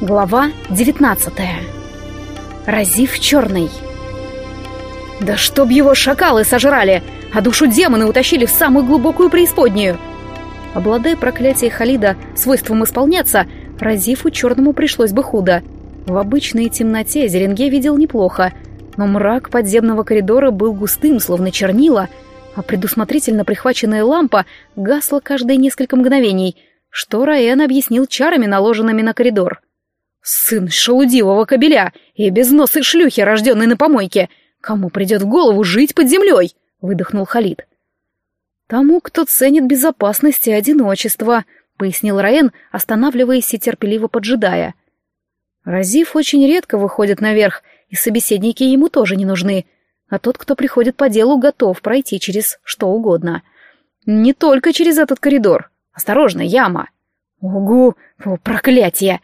Глава 19 Разив черный Да чтоб его шакалы сожрали, а душу демоны утащили в самую глубокую преисподнюю. Обладая проклятием Халида свойством исполняться, Разифу черному пришлось бы худо. В обычной темноте Зеренге видел неплохо, но мрак подземного коридора был густым, словно чернила, а предусмотрительно прихваченная лампа гасла каждые несколько мгновений, что Раен объяснил чарами, наложенными на коридор. Сын шелудивого кобеля и безносой шлюхи, рожденной на помойке. Кому придет в голову жить под землей? Выдохнул Халид. Тому, кто ценит безопасность и одиночество, пояснил Раен, останавливаясь и терпеливо поджидая. Разив очень редко выходит наверх, и собеседники ему тоже не нужны, а тот, кто приходит по делу, готов пройти через что угодно. Не только через этот коридор. Осторожно, яма. Угу, проклятие!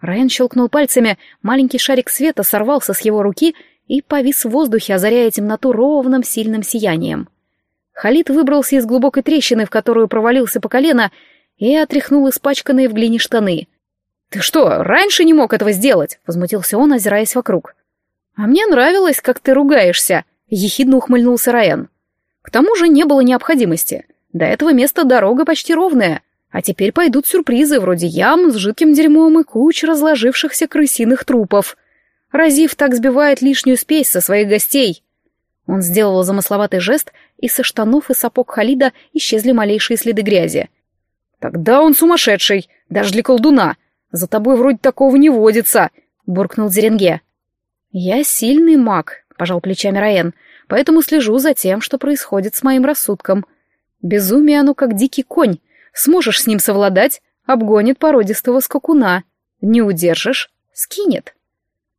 Райан щелкнул пальцами, маленький шарик света сорвался с его руки и повис в воздухе, озаряя темноту ровным сильным сиянием. Халид выбрался из глубокой трещины, в которую провалился по колено, и отряхнул испачканные в глине штаны. «Ты что, раньше не мог этого сделать?» — возмутился он, озираясь вокруг. «А мне нравилось, как ты ругаешься», — ехидно ухмыльнулся Райан. «К тому же не было необходимости. До этого места дорога почти ровная. А теперь пойдут сюрпризы, вроде ям с жидким дерьмом и куч разложившихся крысиных трупов. Разив так сбивает лишнюю спесь со своих гостей. Он сделал замысловатый жест, и со штанов и сапог Халида исчезли малейшие следы грязи. «Тогда он сумасшедший, даже для колдуна. За тобой вроде такого не водится», — буркнул Зеренге. «Я сильный маг», — пожал плечами Раен, «поэтому слежу за тем, что происходит с моим рассудком. Безумие оно как дикий конь, Сможешь с ним совладать, обгонит породистого скакуна. Не удержишь — скинет.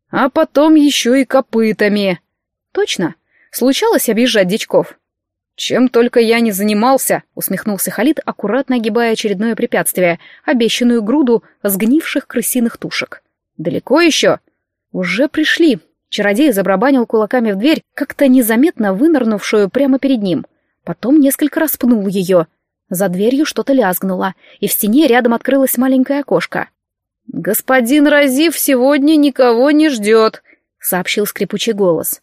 А потом еще и копытами. Точно. Случалось объезжать дичков? Чем только я не занимался, усмехнулся Халид, аккуратно огибая очередное препятствие, обещанную груду сгнивших крысиных тушек. Далеко еще? Уже пришли. Чародей забрабанил кулаками в дверь, как-то незаметно вынырнувшую прямо перед ним. Потом несколько раз пнул ее — за дверью что-то лязгнуло, и в стене рядом открылось маленькое окошко. «Господин Разив сегодня никого не ждет», — сообщил скрипучий голос.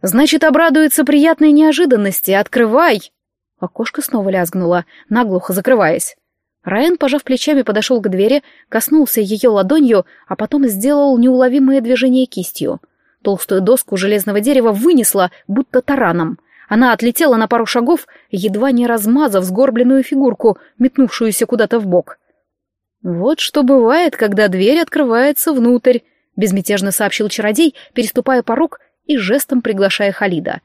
«Значит, обрадуется приятной неожиданности. Открывай!» Окошко снова лязгнуло, наглухо закрываясь. Райан, пожав плечами, подошел к двери, коснулся ее ладонью, а потом сделал неуловимое движение кистью. Толстую доску железного дерева вынесло, будто тараном — она отлетела на пару шагов, едва не размазав сгорбленную фигурку, метнувшуюся куда-то в бок. «Вот что бывает, когда дверь открывается внутрь», — безмятежно сообщил чародей, переступая порог и жестом приглашая Халида.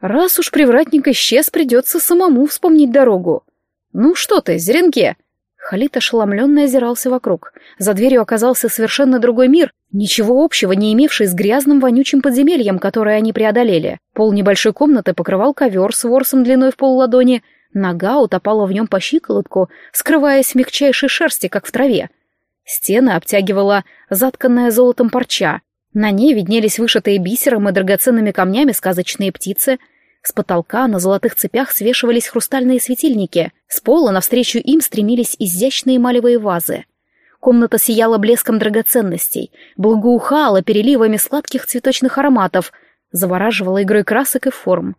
«Раз уж привратник исчез, придется самому вспомнить дорогу. Ну что ты, Зеренке?» Халид ошеломленно озирался вокруг. За дверью оказался совершенно другой мир, ничего общего не имевший с грязным вонючим подземельем, которое они преодолели. Пол небольшой комнаты покрывал ковер с ворсом длиной в полладони, нога утопала в нем по щиколотку, скрываясь в мягчайшей шерсти, как в траве. Стены обтягивала затканная золотом парча. На ней виднелись вышитые бисером и драгоценными камнями сказочные птицы — с потолка на золотых цепях свешивались хрустальные светильники, с пола навстречу им стремились изящные эмалевые вазы. Комната сияла блеском драгоценностей, благоухала переливами сладких цветочных ароматов, завораживала игрой красок и форм.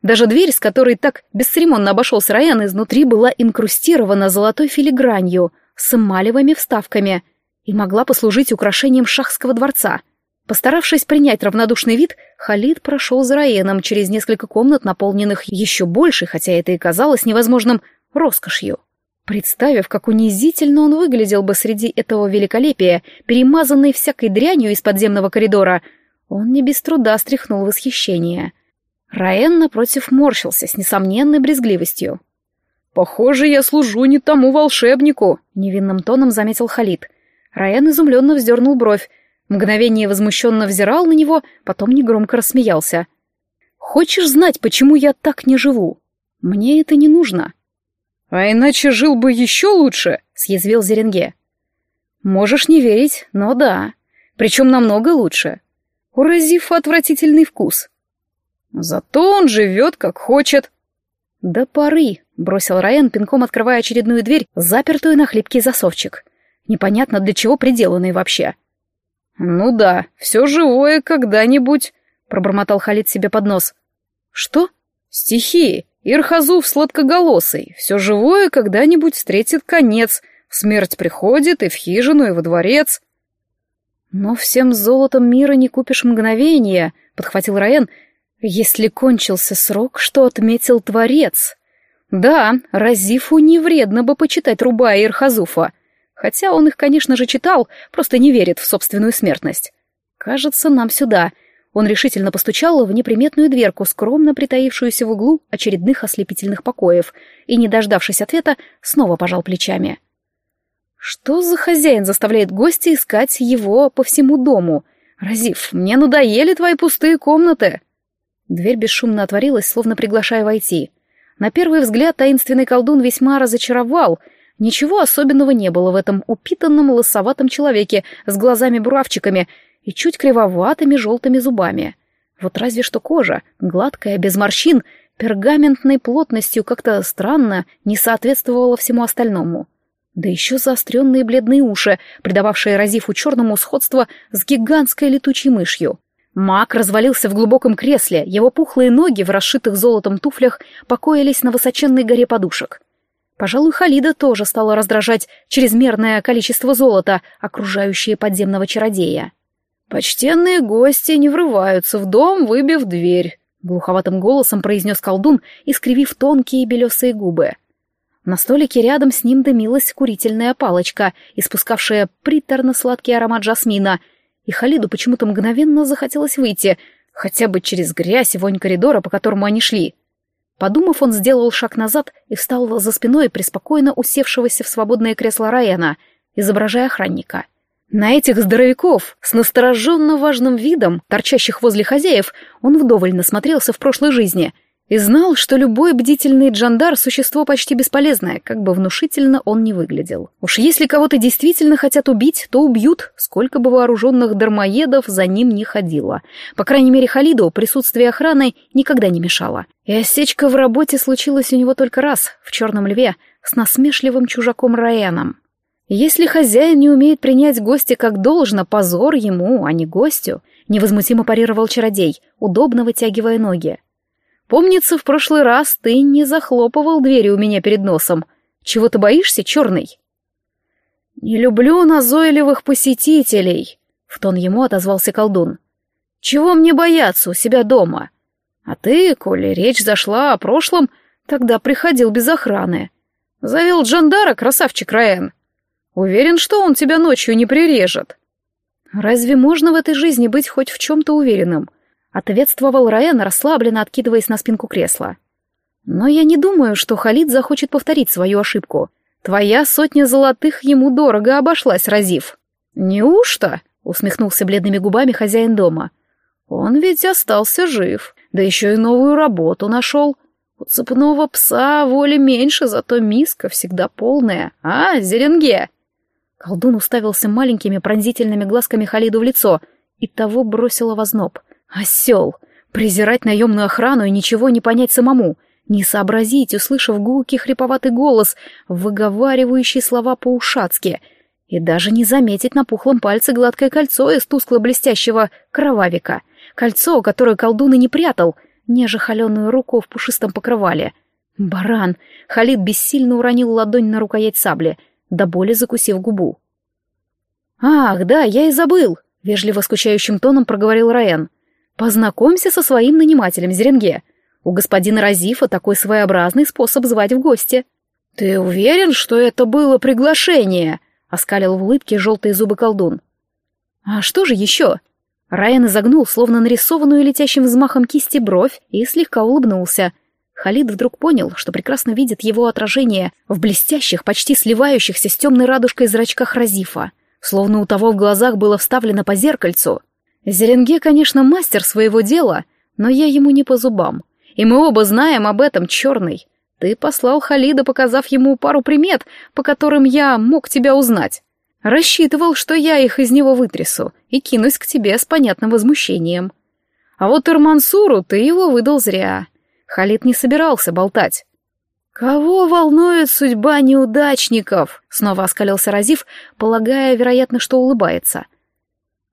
Даже дверь, с которой так бесцеремонно обошелся Райан, изнутри была инкрустирована золотой филигранью с эмалевыми вставками и могла послужить украшением шахского дворца — Постаравшись принять равнодушный вид, Халид прошел за Раеном через несколько комнат, наполненных еще больше, хотя это и казалось невозможным, роскошью. Представив, как унизительно он выглядел бы среди этого великолепия, перемазанный всякой дрянью из подземного коридора, он не без труда стряхнул восхищение. Раен, напротив, морщился с несомненной брезгливостью. «Похоже, я служу не тому волшебнику», — невинным тоном заметил Халид. Раен изумленно вздернул бровь, Мгновение возмущенно взирал на него, потом негромко рассмеялся. «Хочешь знать, почему я так не живу? Мне это не нужно». «А иначе жил бы еще лучше», — съязвил Зеренге. «Можешь не верить, но да. Причем намного лучше. У Розифа отвратительный вкус». «Зато он живет, как хочет». «До поры», — бросил Райан, пинком открывая очередную дверь, запертую на хлипкий засовчик. непонятно для чего приделанный вообще. «Ну да, все живое когда-нибудь», — пробормотал Халид себе под нос. «Что?» «Стихи. Ирхазув сладкоголосый. Все живое когда-нибудь встретит конец. Смерть приходит и в хижину, и во дворец». «Но всем золотом мира не купишь мгновения», — подхватил Раен, «если кончился срок, что отметил Творец». Да, Разифу не вредно бы почитать Рубая Ирхазуфа, хотя он их, конечно же, читал, просто не верит в собственную смертность. Кажется, нам сюда. Он решительно постучал в неприметную дверку, скромно притаившуюся в углу очередных ослепительных покоев, и, не дождавшись ответа, снова пожал плечами. Что за хозяин заставляет гостя искать его по всему дому? Разив, мне надоели твои пустые комнаты. Дверь бесшумно отворилась, словно приглашая войти — на первый взгляд таинственный колдун весьма разочаровал. Ничего особенного не было в этом упитанном лысоватом человеке с глазами-буравчиками и чуть кривоватыми желтыми зубами. Вот разве что кожа, гладкая, без морщин, пергаментной плотностью как-то странно не соответствовала всему остальному. Да еще заостренные бледные уши, придававшие Разифу черному сходство с гигантской летучей мышью. Маг развалился в глубоком кресле, его пухлые ноги в расшитых золотом туфлях покоились на высоченной горе подушек. Пожалуй, Халида тоже стало раздражать чрезмерное количество золота, окружающее подземного чародея. «Почтенные гости не врываются в дом, выбив дверь», — глуховатым голосом произнес колдун, искривив тонкие белесые губы. На столике рядом с ним дымилась курительная палочка, испускавшая приторно-сладкий аромат жасмина — и Халиду почему-то мгновенно захотелось выйти, хотя бы через грязь и вонь коридора, по которому они шли. Подумав, он сделал шаг назад и встал за спиной преспокойно усевшегося в свободное кресло Райана, изображая охранника. На этих здоровяков с настороженно важным видом, торчащих возле хозяев, он вдоволь насмотрелся в прошлой жизни и знал, что любой бдительный джандар — существо почти бесполезное, как бы внушительно он ни выглядел. Уж если кого-то действительно хотят убить, то убьют, сколько бы вооруженных дармоедов за ним не ходило. По крайней мере, Халиду присутствие охраны никогда не мешало. И осечка в работе случилась у него только раз, в «Черном льве», с насмешливым чужаком Раяном. Если хозяин не умеет принять гостя как должно, позор ему, а не гостю, невозмутимо парировал чародей, удобно вытягивая ноги. Помнится, в прошлый раз ты не захлопывал двери у меня перед носом. Чего ты боишься, черный?» «Не люблю назойливых посетителей», — в тон ему отозвался колдун. «Чего мне бояться у себя дома? А ты, коли речь зашла о прошлом, тогда приходил без охраны. Завел Джандара, красавчик Раэн. Уверен, что он тебя ночью не прирежет». «Разве можно в этой жизни быть хоть в чем-то уверенным?» Ответствовал Раен, расслабленно откидываясь на спинку кресла. Но я не думаю, что Халид захочет повторить свою ошибку. Твоя сотня золотых ему дорого обошлась, Разив. Неужто? Усмехнулся бледными губами хозяин дома. Он ведь остался жив, да еще и новую работу нашел. У цепного пса воли меньше, зато миска всегда полная. А, зеленге? Колдун уставился маленькими пронзительными глазками Халиду в лицо, и того бросило в озноб — Осел! Презирать наемную охрану и ничего не понять самому, не сообразить, услышав гулкий хриповатый голос, выговаривающий слова по-ушацки, и даже не заметить на пухлом пальце гладкое кольцо из тускло-блестящего кровавика, кольцо, которое колдун и не прятал, неже холеную руку в пушистом покрывале. Баран! Халид бессильно уронил ладонь на рукоять сабли, до боли закусив губу. «Ах, да, я и забыл!» — вежливо скучающим тоном проговорил Раен. Познакомься со своим нанимателем, Зеренге. У господина Разифа такой своеобразный способ звать в гости. Ты уверен, что это было приглашение? Оскалил в улыбке желтые зубы колдун. А что же еще? Райан изогнул, словно нарисованную летящим взмахом кисти бровь, и слегка улыбнулся. Халид вдруг понял, что прекрасно видит его отражение в блестящих, почти сливающихся с темной радужкой зрачках Разифа, словно у того в глазах было вставлено по зеркальцу — Зеренге, конечно, мастер своего дела, но я ему не по зубам. И мы оба знаем об этом, черный. Ты послал Халида, показав ему пару примет, по которым я мог тебя узнать. Рассчитывал, что я их из него вытрясу и кинусь к тебе с понятным возмущением. А вот Ирмансуру ты его выдал зря. Халид не собирался болтать. «Кого волнует судьба неудачников?» — снова оскалился Разив, полагая, вероятно, что улыбается.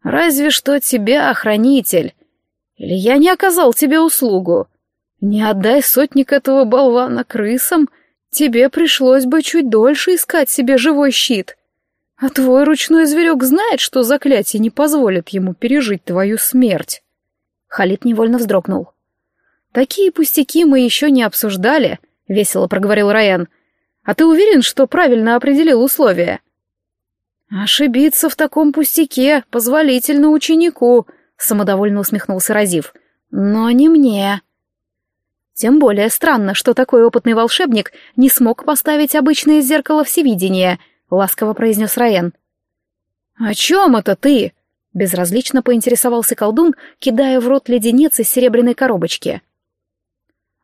«Разве что тебя, охранитель. Или я не оказал тебе услугу. Не отдай сотник этого болвана крысам, тебе пришлось бы чуть дольше искать себе живой щит. А твой ручной зверек знает, что заклятие не позволит ему пережить твою смерть». Халид невольно вздрогнул. «Такие пустяки мы еще не обсуждали», — весело проговорил Райан. «А ты уверен, что правильно определил условия?» «Ошибиться в таком пустяке позволительно ученику», — самодовольно усмехнулся Разив. «Но не мне». Тем более странно, что такой опытный волшебник не смог поставить обычное зеркало всевидения, ласково произнес Раен. «О чем это ты?» — безразлично поинтересовался колдун, кидая в рот леденец из серебряной коробочки.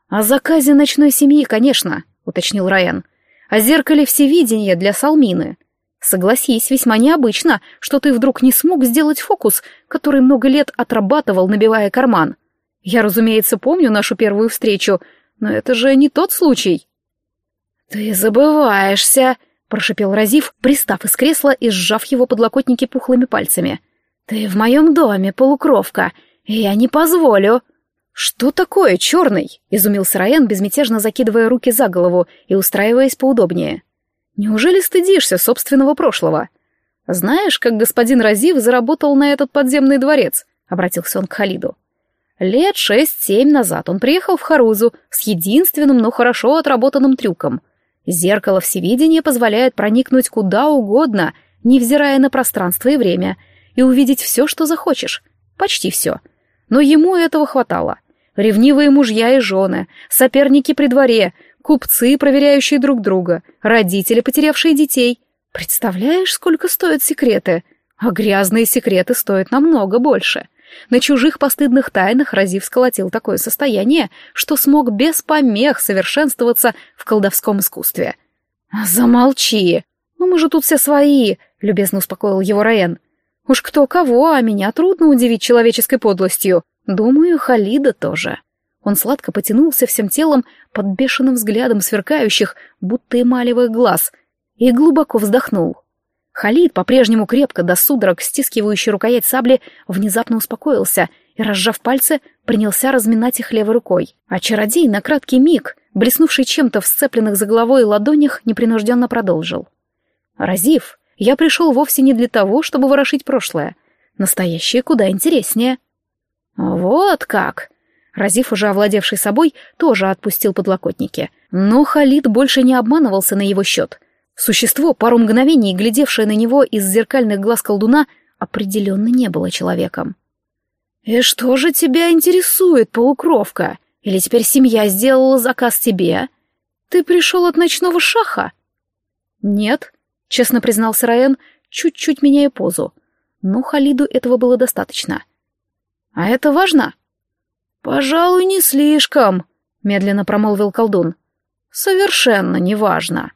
«О заказе ночной семьи, конечно», — уточнил Райан. «О зеркале всевидения для Салмины. Согласись, весьма необычно, что ты вдруг не смог сделать фокус, который много лет отрабатывал, набивая карман. Я, разумеется, помню нашу первую встречу, но это же не тот случай. Ты забываешься, прошипел Разив, пристав из кресла и сжав его подлокотники пухлыми пальцами. Ты в моем доме, полукровка, и я не позволю. Что такое черный? изумился Райан, безмятежно закидывая руки за голову и устраиваясь поудобнее. Неужели стыдишься собственного прошлого? Знаешь, как господин Разив заработал на этот подземный дворец? обратился он к Халиду. Лет шесть-семь назад он приехал в Харузу с единственным, но хорошо отработанным трюком. Зеркало всевидения позволяет проникнуть куда угодно, невзирая на пространство и время, и увидеть все, что захочешь. Почти все. Но ему этого хватало. Ревнивые мужья и жены, соперники при дворе, купцы, проверяющие друг друга, родители, потерявшие детей. Представляешь, сколько стоят секреты? А грязные секреты стоят намного больше. — на чужих постыдных тайнах Разив сколотил такое состояние, что смог без помех совершенствоваться в колдовском искусстве. «Замолчи! Ну мы же тут все свои!» — любезно успокоил его Раен. «Уж кто кого, а меня трудно удивить человеческой подлостью. Думаю, Халида тоже». Он сладко потянулся всем телом под бешеным взглядом сверкающих, будто эмалевых глаз, и глубоко вздохнул. Халид, по-прежнему крепко до судорог стискивающий рукоять сабли, внезапно успокоился и, разжав пальцы, принялся разминать их левой рукой. А чародей на краткий миг, блеснувший чем-то в сцепленных за головой ладонях, непринужденно продолжил. «Разив, я пришел вовсе не для того, чтобы ворошить прошлое. Настоящее куда интереснее». «Вот как!» Разив, уже овладевший собой, тоже отпустил подлокотники. Но Халид больше не обманывался на его счет — Существо, пару мгновений глядевшее на него из зеркальных глаз колдуна, определенно не было человеком. «И что же тебя интересует, полукровка? Или теперь семья сделала заказ тебе? Ты пришел от ночного шаха?» «Нет», — честно признался Раен, чуть-чуть меняя позу. Но Халиду этого было достаточно. «А это важно?» «Пожалуй, не слишком», — медленно промолвил колдун. «Совершенно не важно».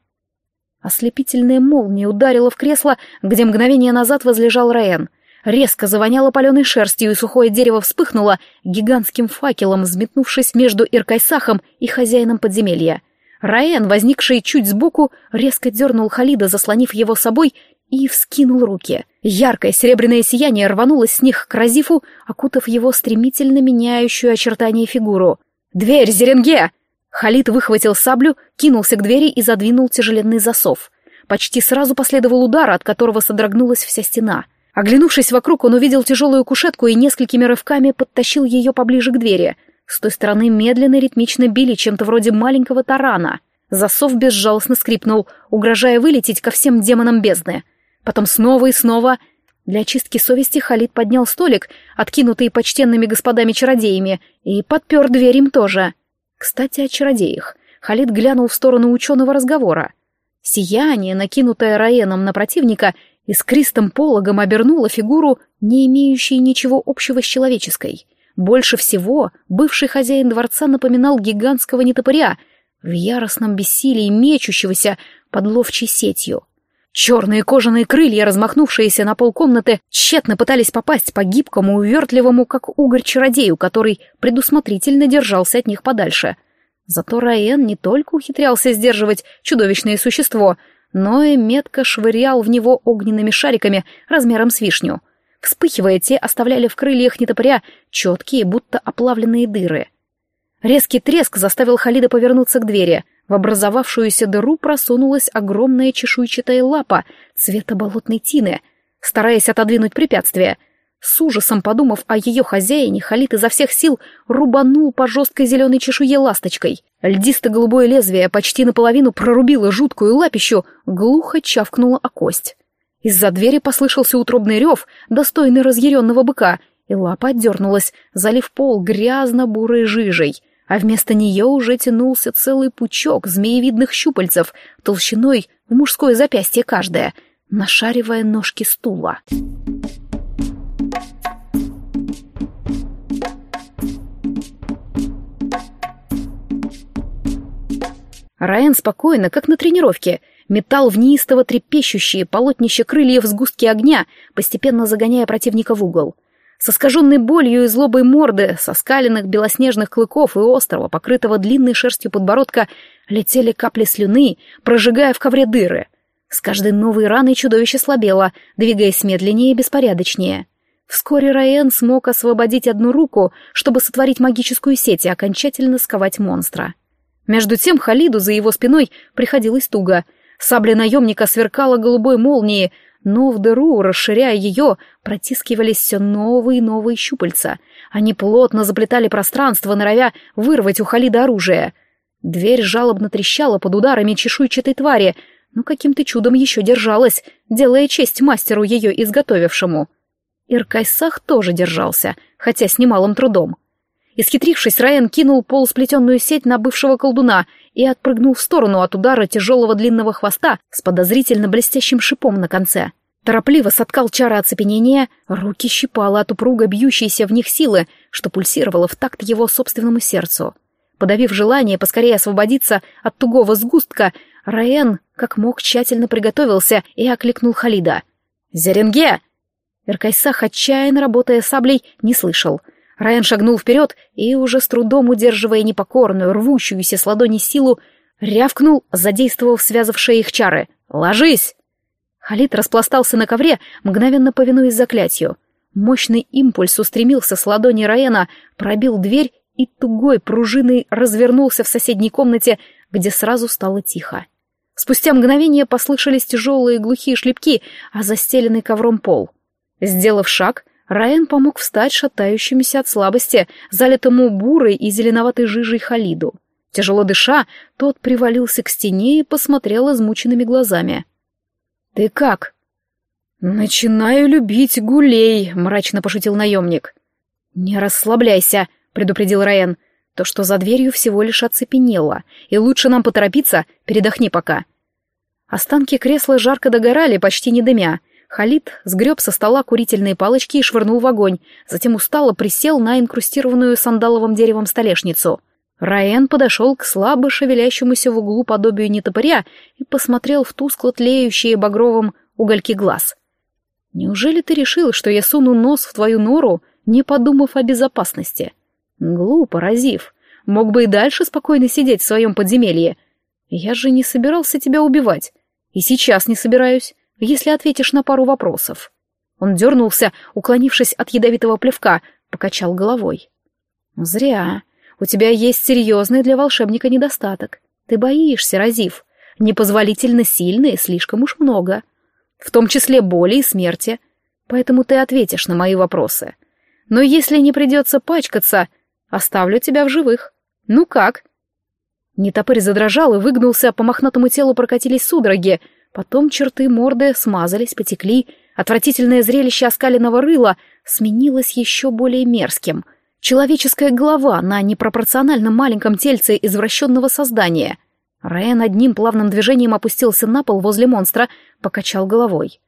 Ослепительная молния ударила в кресло, где мгновение назад возлежал Раен. Резко завоняло паленой шерстью, и сухое дерево вспыхнуло гигантским факелом, взметнувшись между Иркайсахом и хозяином подземелья. Раен, возникший чуть сбоку, резко дернул Халида, заслонив его собой, и вскинул руки. Яркое серебряное сияние рванулось с них к Разифу, окутав его стремительно меняющую очертания фигуру. «Дверь, Зеренге!» Халид выхватил саблю, кинулся к двери и задвинул тяжеленный засов. Почти сразу последовал удар, от которого содрогнулась вся стена. Оглянувшись вокруг, он увидел тяжелую кушетку и несколькими рывками подтащил ее поближе к двери. С той стороны медленно и ритмично били чем-то вроде маленького тарана. Засов безжалостно скрипнул, угрожая вылететь ко всем демонам бездны. Потом снова и снова... Для очистки совести Халид поднял столик, откинутый почтенными господами-чародеями, и подпер дверь им тоже. Кстати, о чародеях. Халид глянул в сторону ученого разговора. Сияние, накинутое Раеном на противника, искристым пологом обернуло фигуру, не имеющей ничего общего с человеческой. Больше всего бывший хозяин дворца напоминал гигантского нетопыря, в яростном бессилии мечущегося под ловчей сетью. Черные кожаные крылья, размахнувшиеся на полкомнаты, тщетно пытались попасть по гибкому, увертливому, как угорь чародею, который предусмотрительно держался от них подальше. Зато Раен не только ухитрялся сдерживать чудовищное существо, но и метко швырял в него огненными шариками размером с вишню. Вспыхивая, те оставляли в крыльях нетопыря четкие, будто оплавленные дыры. Резкий треск заставил Халида повернуться к двери. В образовавшуюся дыру просунулась огромная чешуйчатая лапа цвета болотной тины. Стараясь отодвинуть препятствие — с ужасом подумав о ее хозяине, Халит изо всех сил рубанул по жесткой зеленой чешуе ласточкой. Льдисто-голубое лезвие почти наполовину прорубило жуткую лапищу, глухо чавкнуло о кость. Из-за двери послышался утробный рев, достойный разъяренного быка, и лапа отдернулась, залив пол грязно-бурой жижей, а вместо нее уже тянулся целый пучок змеевидных щупальцев, толщиной в мужское запястье каждое, нашаривая ножки стула. Райан спокойно, как на тренировке, метал в неистово трепещущие полотнища крыльев сгустки огня, постепенно загоняя противника в угол. Со скаженной болью и злобой морды, со скаленных белоснежных клыков и острого, покрытого длинной шерстью подбородка, летели капли слюны, прожигая в ковре дыры. С каждой новой раной чудовище слабело, двигаясь медленнее и беспорядочнее. Вскоре Раен смог освободить одну руку, чтобы сотворить магическую сеть и окончательно сковать монстра. Между тем Халиду за его спиной приходилось туго. Сабля наемника сверкала голубой молнией, но в дыру, расширяя ее, протискивались все новые и новые щупальца. Они плотно заплетали пространство, норовя вырвать у Халида оружие. Дверь жалобно трещала под ударами чешуйчатой твари, но каким-то чудом еще держалась, делая честь мастеру ее изготовившему. Иркайсах тоже держался, хотя с немалым трудом. Исхитрившись, Райан кинул полусплетенную сеть на бывшего колдуна и отпрыгнул в сторону от удара тяжелого длинного хвоста с подозрительно блестящим шипом на конце. Торопливо соткал чары оцепенения, руки щипало от упруга бьющейся в них силы, что пульсировало в такт его собственному сердцу. Подавив желание поскорее освободиться от тугого сгустка, Раен, как мог, тщательно приготовился и окликнул Халида. «Зеренге!» Иркайсах, отчаянно работая саблей, не слышал — Райан шагнул вперед и, уже с трудом удерживая непокорную, рвущуюся с ладони силу, рявкнул, задействовав связавшие их чары. «Ложись!» Халид распластался на ковре, мгновенно повинуясь заклятию. Мощный импульс устремился с ладони Раена, пробил дверь и тугой пружиной развернулся в соседней комнате, где сразу стало тихо. Спустя мгновение послышались тяжелые глухие шлепки, а застеленный ковром пол. Сделав шаг, Райан помог встать шатающемуся от слабости, залитому бурой и зеленоватой жижей Халиду. Тяжело дыша, тот привалился к стене и посмотрел измученными глазами. «Ты как?» «Начинаю любить гулей», — мрачно пошутил наемник. «Не расслабляйся», — предупредил Райан. «То, что за дверью всего лишь оцепенело, и лучше нам поторопиться, передохни пока». Останки кресла жарко догорали, почти не дымя, Халид сгреб со стола курительные палочки и швырнул в огонь, затем устало присел на инкрустированную сандаловым деревом столешницу. Раен подошел к слабо шевелящемуся в углу подобию нетопыря и посмотрел в тускло тлеющие багровым угольки глаз. «Неужели ты решил, что я суну нос в твою нору, не подумав о безопасности?» «Глупо, Разив. Мог бы и дальше спокойно сидеть в своем подземелье. Я же не собирался тебя убивать. И сейчас не собираюсь если ответишь на пару вопросов». Он дернулся, уклонившись от ядовитого плевка, покачал головой. «Зря. У тебя есть серьезный для волшебника недостаток. Ты боишься, Разив. Непозволительно сильно и слишком уж много. В том числе боли и смерти. Поэтому ты ответишь на мои вопросы. Но если не придется пачкаться, оставлю тебя в живых. Ну как?» Нетопырь задрожал и выгнулся, по мохнатому телу прокатились судороги — Потом черты морды смазались, потекли, отвратительное зрелище оскаленного рыла сменилось еще более мерзким. Человеческая голова на непропорционально маленьком тельце извращенного создания. Райан одним плавным движением опустился на пол возле монстра, покачал головой.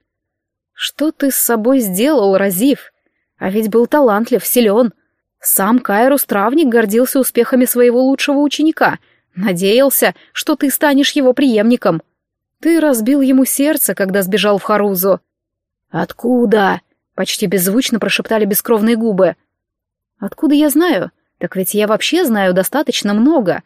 «Что ты с собой сделал, Разив? А ведь был талантлив, силен. Сам Кайрус Травник гордился успехами своего лучшего ученика, надеялся, что ты станешь его преемником». Ты разбил ему сердце, когда сбежал в Харузу. Откуда? Почти беззвучно прошептали бескровные губы. Откуда я знаю? Так ведь я вообще знаю достаточно много.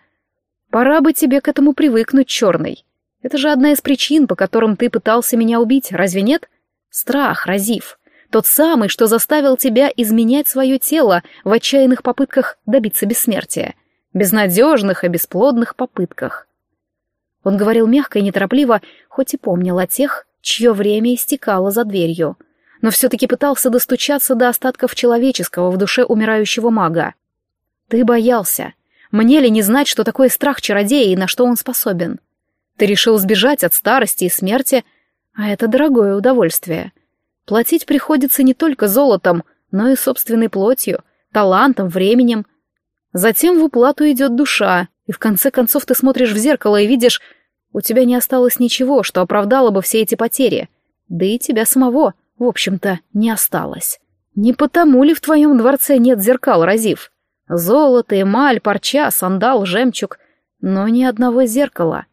Пора бы тебе к этому привыкнуть, черный. Это же одна из причин, по которым ты пытался меня убить, разве нет? Страх, Разив. Тот самый, что заставил тебя изменять свое тело в отчаянных попытках добиться бессмертия. Безнадежных и бесплодных попытках. Он говорил мягко и неторопливо, хоть и помнил о тех, чье время истекало за дверью, но все-таки пытался достучаться до остатков человеческого в душе умирающего мага. «Ты боялся. Мне ли не знать, что такое страх чародея и на что он способен? Ты решил сбежать от старости и смерти, а это дорогое удовольствие. Платить приходится не только золотом, но и собственной плотью, талантом, временем. Затем в уплату идет душа, и в конце концов ты смотришь в зеркало и видишь, у тебя не осталось ничего, что оправдало бы все эти потери. Да и тебя самого, в общем-то, не осталось. Не потому ли в твоем дворце нет зеркал, Разив? Золото, эмаль, парча, сандал, жемчуг, но ни одного зеркала.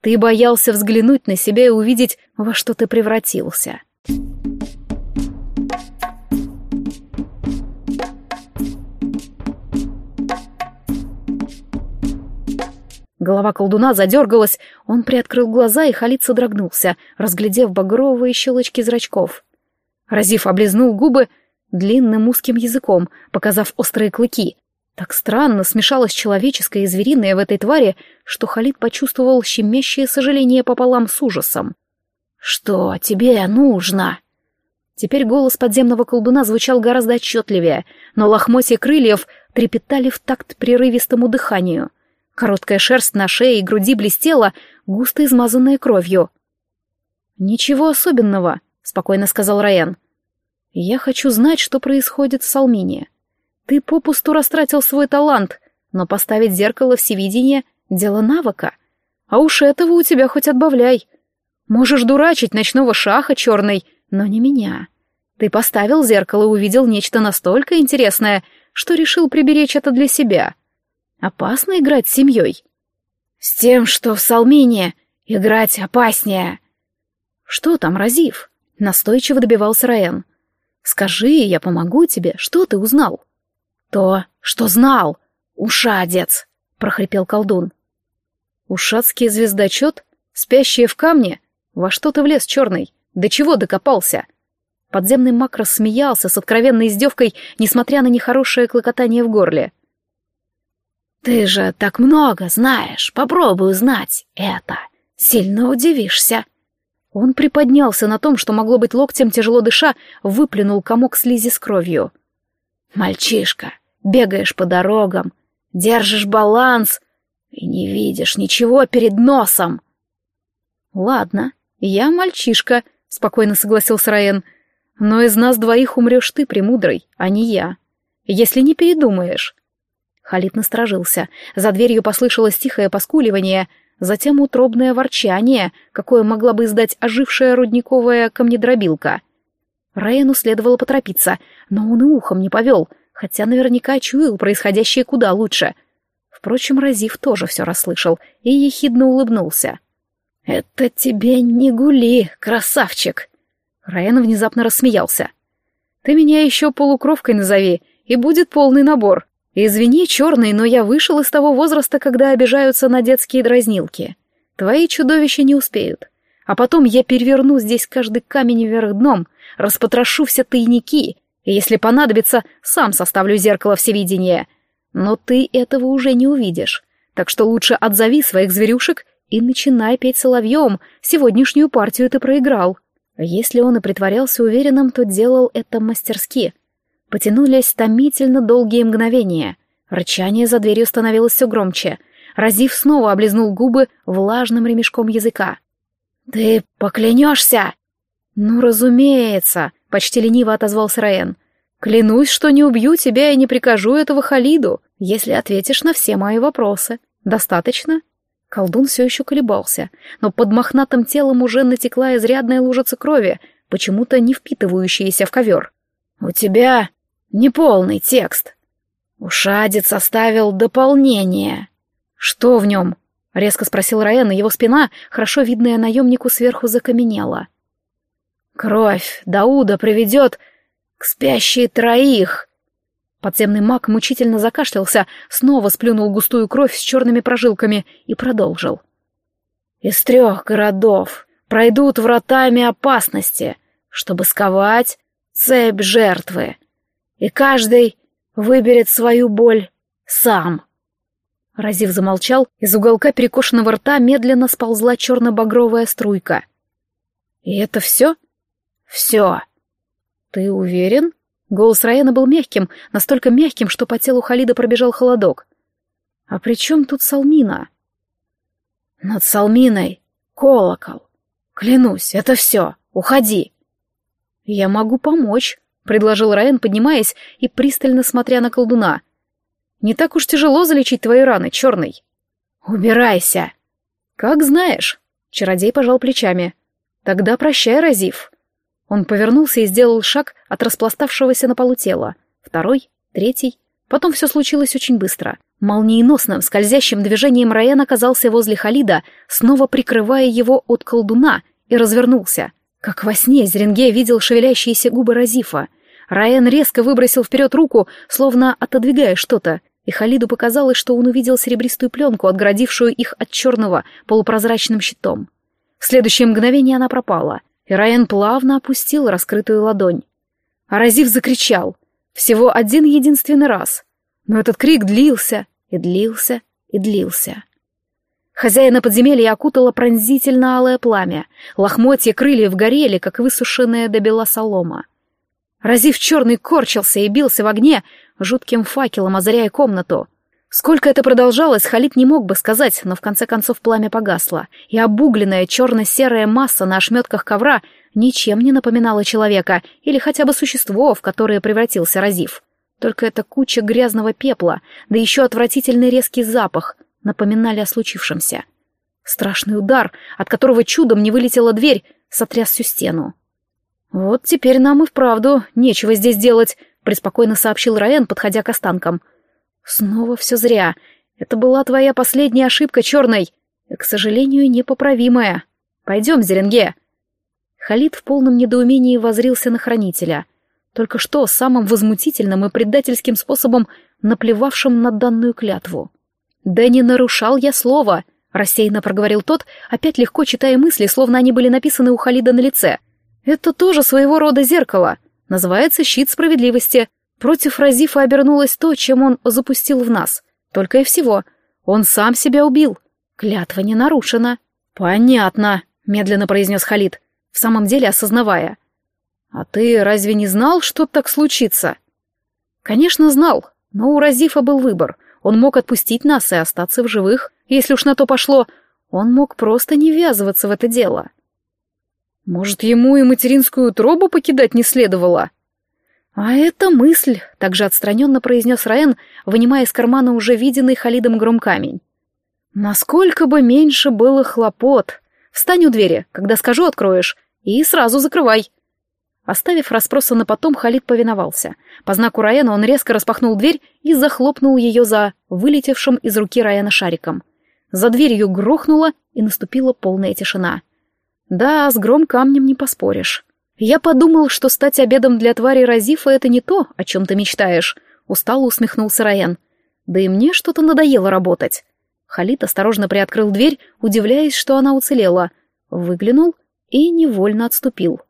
Ты боялся взглянуть на себя и увидеть, во что ты превратился. Голова колдуна задергалась, он приоткрыл глаза, и Халид содрогнулся, разглядев багровые щелочки зрачков. Разив облизнул губы длинным узким языком, показав острые клыки. Так странно смешалось человеческое и звериное в этой твари, что Халид почувствовал щемящее сожаление пополам с ужасом. «Что тебе нужно?» Теперь голос подземного колдуна звучал гораздо отчетливее, но лохмотья крыльев трепетали в такт прерывистому дыханию — Короткая шерсть на шее и груди блестела, густо измазанная кровью. «Ничего особенного», — спокойно сказал Райан. «Я хочу знать, что происходит в Салмине. Ты попусту растратил свой талант, но поставить зеркало всевидения — дело навыка. А уж этого у тебя хоть отбавляй. Можешь дурачить ночного шаха черный, но не меня. Ты поставил зеркало и увидел нечто настолько интересное, что решил приберечь это для себя. Опасно играть с семьей. С тем, что в Салмине играть опаснее. Что там, Разив? Настойчиво добивался Раен. Скажи, я помогу тебе. Что ты узнал? То, что знал. Ушадец, прохрипел колдун. Ушадский звездочет? Спящие в камне? Во что ты влез, черный? До чего докопался? Подземный маг рассмеялся с откровенной издевкой, несмотря на нехорошее клокотание в горле. «Ты же так много знаешь, попробуй узнать это. Сильно удивишься». Он приподнялся на том, что могло быть локтем, тяжело дыша, выплюнул комок слизи с кровью. «Мальчишка, бегаешь по дорогам, держишь баланс и не видишь ничего перед носом». «Ладно, я мальчишка», — спокойно согласился Раен. «Но из нас двоих умрешь ты, премудрый, а не я. Если не передумаешь». Халид насторожился. За дверью послышалось тихое поскуливание, затем утробное ворчание, какое могла бы издать ожившая рудниковая камнедробилка. Райану следовало поторопиться, но он и ухом не повел, хотя наверняка чуял происходящее куда лучше. Впрочем, Разив тоже все расслышал и ехидно улыбнулся. «Это тебе не гули, красавчик!» Райан внезапно рассмеялся. «Ты меня еще полукровкой назови, и будет полный набор. Извини, черный, но я вышел из того возраста, когда обижаются на детские дразнилки. Твои чудовища не успеют. А потом я переверну здесь каждый камень вверх дном, распотрошу все тайники, и если понадобится, сам составлю зеркало всевидения. Но ты этого уже не увидишь. Так что лучше отзови своих зверюшек и начинай петь соловьем. Сегодняшнюю партию ты проиграл. Если он и притворялся уверенным, то делал это мастерски — Потянулись томительно долгие мгновения. Рычание за дверью становилось все громче. Разив снова облизнул губы влажным ремешком языка. «Ты поклянешься?» «Ну, разумеется», — почти лениво отозвался Раен. «Клянусь, что не убью тебя и не прикажу этого Халиду, если ответишь на все мои вопросы. Достаточно?» Колдун все еще колебался, но под мохнатым телом уже натекла изрядная лужица крови, почему-то не впитывающаяся в ковер. «У тебя Неполный текст. Ушадец составил дополнение. Что в нем? Резко спросил Раен, и его спина, хорошо видная наемнику, сверху закаменела. Кровь Дауда приведет к спящей троих. Подземный маг мучительно закашлялся, снова сплюнул густую кровь с черными прожилками и продолжил. «Из трех городов пройдут вратами опасности, чтобы сковать цепь жертвы, и каждый выберет свою боль сам». Разив замолчал, из уголка перекошенного рта медленно сползла черно-багровая струйка. «И это все?» «Все». «Ты уверен?» Голос Райана был мягким, настолько мягким, что по телу Халида пробежал холодок. «А при чем тут Салмина?» «Над Салминой колокол. Клянусь, это все. Уходи». «Я могу помочь», — предложил Райан, поднимаясь и пристально смотря на колдуна. «Не так уж тяжело залечить твои раны, черный». «Убирайся!» «Как знаешь», — чародей пожал плечами. «Тогда прощай, Разив». Он повернулся и сделал шаг от распластавшегося на полу тела. Второй, третий. Потом все случилось очень быстро. Молниеносным, скользящим движением Райан оказался возле Халида, снова прикрывая его от колдуна, и развернулся. Как во сне Зеренге видел шевелящиеся губы Разифа. Райан резко выбросил вперед руку, словно отодвигая что-то, и Халиду показалось, что он увидел серебристую пленку, отгородившую их от черного полупрозрачным щитом. В следующее мгновение она пропала — и Райан плавно опустил раскрытую ладонь. Аразив закричал. Всего один единственный раз. Но этот крик длился и длился и длился. Хозяина подземелья окутало пронзительно алое пламя. Лохмотья крыльев горели, как высушенная до бела солома. Разив черный корчился и бился в огне, жутким факелом озаряя комнату. Сколько это продолжалось, Халид не мог бы сказать, но в конце концов пламя погасло, и обугленная черно-серая масса на ошметках ковра ничем не напоминала человека или хотя бы существо, в которое превратился Разив. Только эта куча грязного пепла, да еще отвратительный резкий запах, напоминали о случившемся. Страшный удар, от которого чудом не вылетела дверь, сотряс всю стену. «Вот теперь нам и вправду нечего здесь делать», — преспокойно сообщил Раен, подходя к останкам — Снова все зря. Это была твоя последняя ошибка, черной. И, к сожалению, непоправимая. Пойдем, Зеренге. Халид в полном недоумении возрился на хранителя. Только что самым возмутительным и предательским способом наплевавшим на данную клятву. «Да не нарушал я слова», — рассеянно проговорил тот, опять легко читая мысли, словно они были написаны у Халида на лице. «Это тоже своего рода зеркало. Называется щит справедливости. Против Разифа обернулось то, чем он запустил в нас. Только и всего. Он сам себя убил. Клятва не нарушена. «Понятно», — медленно произнес Халид, в самом деле осознавая. «А ты разве не знал, что так случится?» «Конечно, знал, но у Разифа был выбор. Он мог отпустить нас и остаться в живых. Если уж на то пошло, он мог просто не ввязываться в это дело». «Может, ему и материнскую утробу покидать не следовало?» «А это мысль», — также отстраненно произнес Раен, вынимая из кармана уже виденный Халидом громкамень. «Насколько бы меньше было хлопот. Встань у двери, когда скажу, откроешь, и сразу закрывай». Оставив расспросы на потом, Халид повиновался. По знаку Раена он резко распахнул дверь и захлопнул ее за вылетевшим из руки Раена шариком. За дверью грохнуло, и наступила полная тишина. Да, с гром камнем не поспоришь. Я подумал, что стать обедом для твари Разифа — это не то, о чем ты мечтаешь. Устало усмехнулся Райан. Да и мне что-то надоело работать. Халид осторожно приоткрыл дверь, удивляясь, что она уцелела. Выглянул и невольно отступил.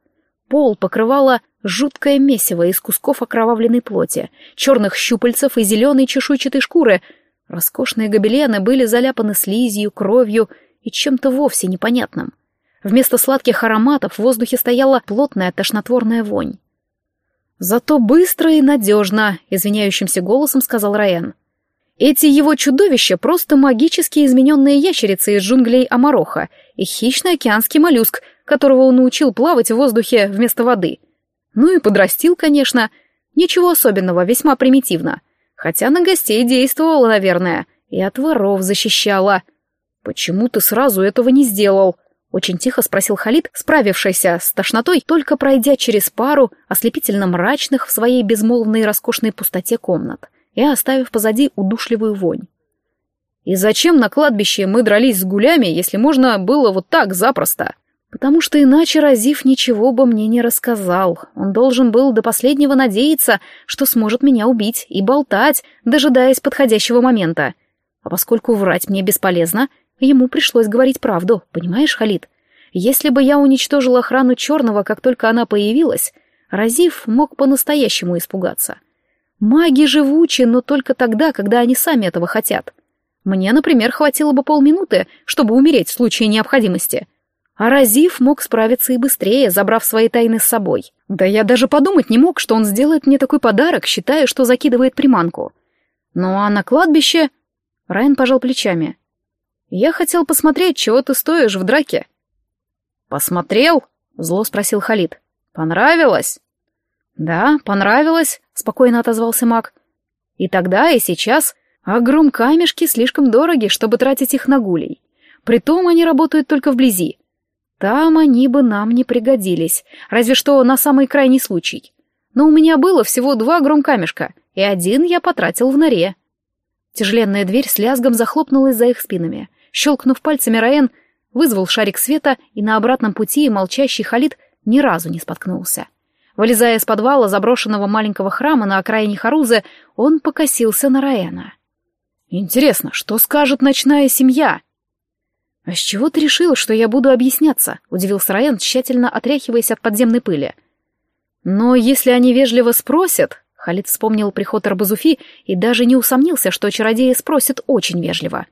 Пол покрывало жуткое месиво из кусков окровавленной плоти, черных щупальцев и зеленой чешуйчатой шкуры. Роскошные гобелены были заляпаны слизью, кровью и чем-то вовсе непонятным. Вместо сладких ароматов в воздухе стояла плотная тошнотворная вонь. «Зато быстро и надежно», — извиняющимся голосом сказал Раен. «Эти его чудовища — просто магически измененные ящерицы из джунглей Амароха и хищный океанский моллюск, которого он научил плавать в воздухе вместо воды. Ну и подрастил, конечно. Ничего особенного, весьма примитивно. Хотя на гостей действовала, наверное, и от воров защищала. Почему ты сразу этого не сделал?» Очень тихо спросил Халид, справившийся с тошнотой, только пройдя через пару ослепительно мрачных в своей безмолвной роскошной пустоте комнат и оставив позади удушливую вонь. «И зачем на кладбище мы дрались с гулями, если можно было вот так запросто?» Потому что иначе Разив ничего бы мне не рассказал. Он должен был до последнего надеяться, что сможет меня убить и болтать, дожидаясь подходящего момента. А поскольку врать мне бесполезно, ему пришлось говорить правду, понимаешь, Халид? Если бы я уничтожил охрану Черного, как только она появилась, Разив мог по-настоящему испугаться. Маги живучи, но только тогда, когда они сами этого хотят. Мне, например, хватило бы полминуты, чтобы умереть в случае необходимости. А Разив мог справиться и быстрее, забрав свои тайны с собой. Да я даже подумать не мог, что он сделает мне такой подарок, считая, что закидывает приманку. Ну а на кладбище... Райан пожал плечами. Я хотел посмотреть, чего ты стоишь в драке. Посмотрел? Зло спросил Халид. Понравилось? Да, понравилось, спокойно отозвался маг. И тогда, и сейчас огром камешки слишком дороги, чтобы тратить их на гулей. Притом они работают только вблизи. Там они бы нам не пригодились, разве что на самый крайний случай. Но у меня было всего два громкамешка, и один я потратил в норе. Тяжеленная дверь с лязгом захлопнулась за их спинами. Щелкнув пальцами, Раен вызвал шарик света, и на обратном пути молчащий Халид ни разу не споткнулся. Вылезая из подвала заброшенного маленького храма на окраине Харузы, он покосился на Раэна. «Интересно, что скажет ночная семья?» «А с чего ты решила, что я буду объясняться?» — удивился Райан, тщательно отряхиваясь от подземной пыли. «Но если они вежливо спросят...» — Халид вспомнил приход Арбазуфи и даже не усомнился, что чародеи спросят очень вежливо.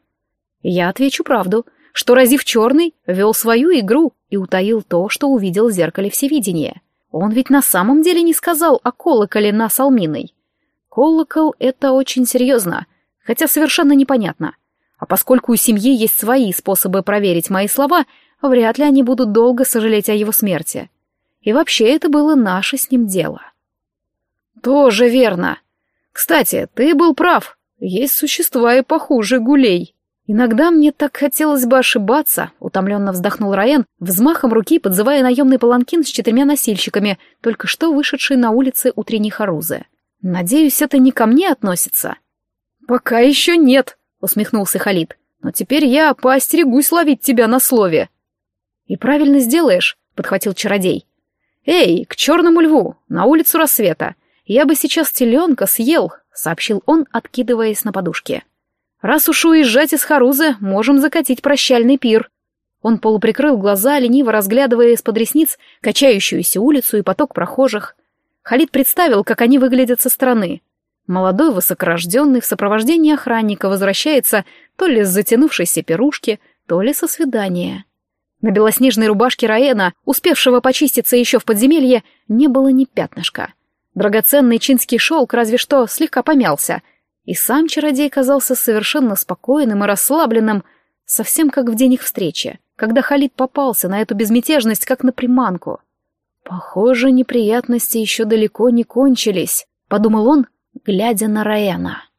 «Я отвечу правду, что Разив Черный вел свою игру и утаил то, что увидел в зеркале всевидения. Он ведь на самом деле не сказал о колоколе на Салминой. Колокол — это очень серьезно, хотя совершенно непонятно. А поскольку у семьи есть свои способы проверить мои слова, вряд ли они будут долго сожалеть о его смерти. И вообще это было наше с ним дело. Тоже верно. Кстати, ты был прав. Есть существа и похуже гулей. Иногда мне так хотелось бы ошибаться, утомленно вздохнул Раен, взмахом руки подзывая наемный паланкин с четырьмя носильщиками, только что вышедший на улице утренней Харузы. Надеюсь, это не ко мне относится. Пока еще нет, — усмехнулся Халид. «Но теперь я поостерегусь ловить тебя на слове». «И правильно сделаешь», — подхватил чародей. «Эй, к черному льву, на улицу рассвета. Я бы сейчас теленка съел», — сообщил он, откидываясь на подушке. «Раз уж уезжать из Харузы, можем закатить прощальный пир». Он полуприкрыл глаза, лениво разглядывая из-под ресниц качающуюся улицу и поток прохожих. Халид представил, как они выглядят со стороны. Молодой высокорожденный в сопровождении охранника возвращается то ли с затянувшейся пирушки, то ли со свидания. На белоснежной рубашке Раэна, успевшего почиститься еще в подземелье, не было ни пятнышка. Драгоценный чинский шелк разве что слегка помялся, и сам чародей казался совершенно спокойным и расслабленным, совсем как в день их встречи, когда Халид попался на эту безмятежность, как на приманку. «Похоже, неприятности еще далеко не кончились», — подумал он, глядя на Раяна.